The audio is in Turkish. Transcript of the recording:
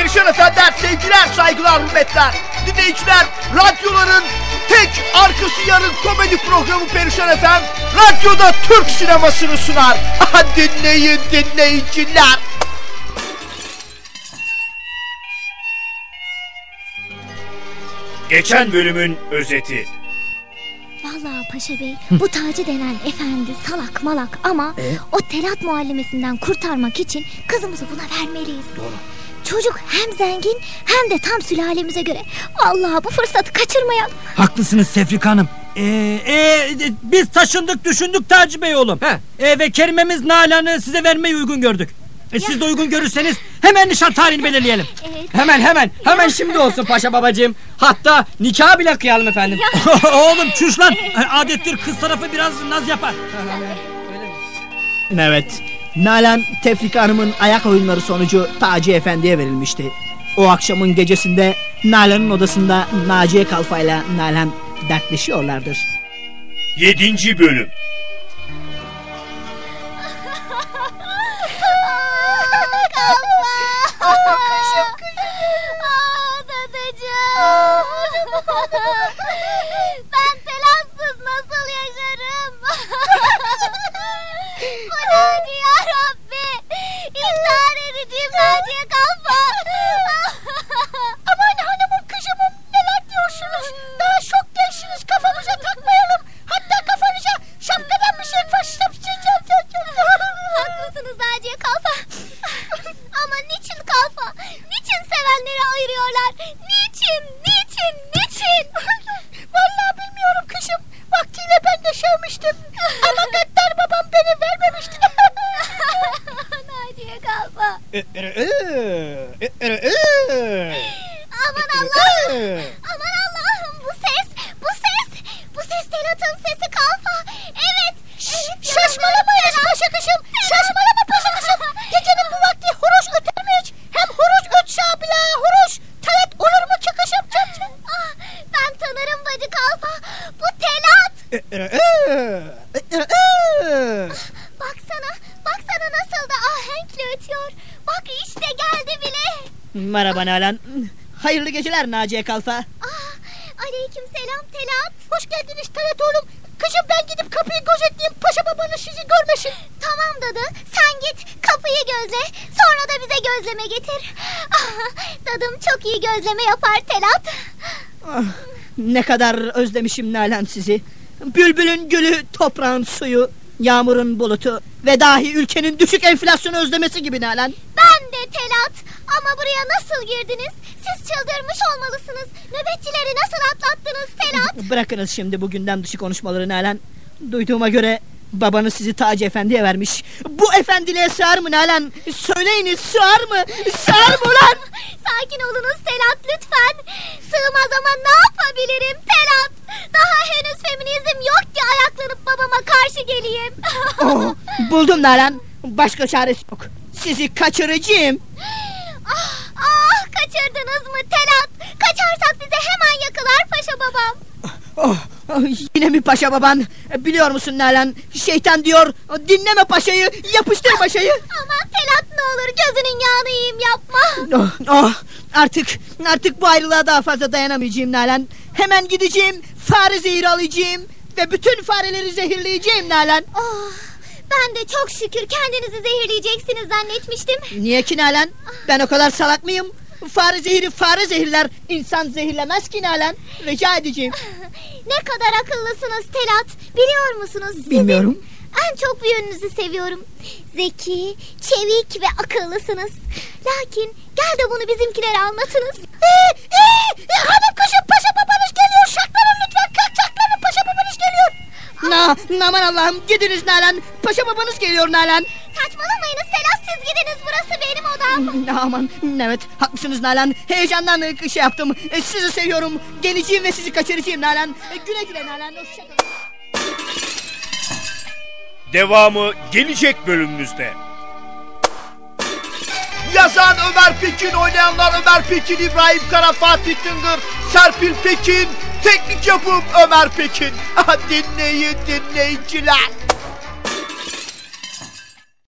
Perişan efendiler, sevgiler, saygılar, hürmetler. Dinleyiciler, radyoların tek arkası yarın komedi programı Perişan Efem, radyoda Türk sinemasını sunar. Dinleyin dinleyiciler. Geçen bölümün özeti. Vallahi Paşa Bey bu Taci denen efendi salak malak ama o telat muallimesinden kurtarmak için kızımızı buna vermeliyiz. Çocuk hem zengin hem de tam sülalemize göre. Vallahi bu fırsatı kaçırmayalım. Haklısınız Sefrika Hanım. Ee, e, biz taşındık düşündük Taci Bey oğlum. Ee, ve kerimemiz Nalan'ı size vermeyi uygun gördük. E, siz de uygun görürseniz hemen nişan tarihini belirleyelim. Evet. Hemen hemen hemen şimdi olsun paşa babacığım. Hatta nikah bile kıyalım efendim. oğlum çüş lan. Adettir kız tarafı biraz naz yapar. Evet, Nalan Tefrika Hanım'ın ayak oyunları sonucu Taci Efendi'ye verilmişti. O akşamın gecesinde Nalan'ın odasında Naciye Kalfa ile Nalan dertleşiyorlardır. Yedinci bölüm. Aman Allah'ım. Aman Allah'ım bu ses. Bu ses. Bu ses Telat'ın sesi Kalfa. Evet. evet Şaşmalamayız paşa kışım. Şaşmalama paşa kışım. Gecenin bu vakti horoz öter mi hiç? Hem horoz ötse bile horoz. Telat olur mu ki kışım? Ah, ben tanırım bacı Kalfa. Bu Telat. Baksana. Baksana nasıl ahenkle ötüyor. Bak işte geldi bile. Merhaba Nalan. Hayırlı geceler Naciye Kalfa. Ah, aleyküm selam Telat. Hoş geldiniz Telat oğlum. Kızım ben gidip kapıyı gözetleyeyim. Paşa babanız sizi görmesin. Tamam dadı. Sen git kapıyı gözle. Sonra da bize gözleme getir. Ah, dadım çok iyi gözleme yapar Telat. Ah, ne kadar özlemişim Nalan sizi. Bülbülün gülü, toprağın suyu, yağmurun bulutu ve dahi ülkenin düşük enflasyon özlemesi gibi Nalan. Ben de Telat. Ama buraya nasıl girdiniz? Siz çıldırmış olmalısınız. Nöbetçileri nasıl atlattınız Telat? Bırakınız şimdi bu gündem dışı konuşmaları Nalan. Duyduğuma göre babanız sizi Taci Efendi'ye vermiş. Bu efendiliğe sığar mı Nalan? Söyleyiniz sığar mı? Sığar mı ulan? Sakin olunuz Telat lütfen. Sığmaz ama ne yapabilirim Telat? Daha henüz feminizm yok ki ayaklanıp babama karşı geleyim. Oh, buldum Nalan. Başka çaresi yok. Sizi kaçıracağım. ah, ah kaçırdınız mı Telat? Kaçarsak bize hemen yakalar paşa babam. Oh, oh, yine mi paşa baban? Biliyor musun Nalan? Şeytan diyor dinleme paşayı yapıştır paşayı. Aman Telat ne olur gözünün yağını yiyeyim yapma. Oh, oh, artık artık bu ayrılığa daha fazla dayanamayacağım Nalan. Hemen gideceğim fare zehri alacağım ve bütün fareleri zehirleyeceğim Nalan. Oh, ben de çok şükür kendinizi zehirleyeceksiniz zannetmiştim. Niye ki Nalan? Ben o kadar salak mıyım? Fare zehri fare zehirler. İnsan zehirlemez ki Nalan. Rica edeceğim. Ne kadar akıllısınız Telat. Biliyor musunuz? Sizin Bilmiyorum. En çok bir yönünüzü seviyorum. Zeki, çevik ve akıllısınız. Lakin gel de bunu bizimkilere anlatınız. Ee, ee, ee, hanım kuşum paşa babanız geliyor. Şaklanın lütfen. Kalk şaklanın paşa babanız geliyor. Na, aman Allah'ım gidiniz Nalan. Paşa babanız geliyor Nalan. Saçmalamayınız Telat siz gidiniz. Burası benim odam. Aman evet haklısınız Nalan. Heyecandan e, şey yaptım. E, Sizi seviyorum. Geleceğim ve sizi kaçıracağım Nalan. E, Güle güle Nalan. Hoşçakalın. Devamı gelecek bölümümüzde. Yazan Ömer Pekin, oynayanlar Ömer Pekin, İbrahim Kara, Fatih Tıngır, Serpil Pekin, teknik yapım Ömer Pekin. Dinleyin dinleyiciler.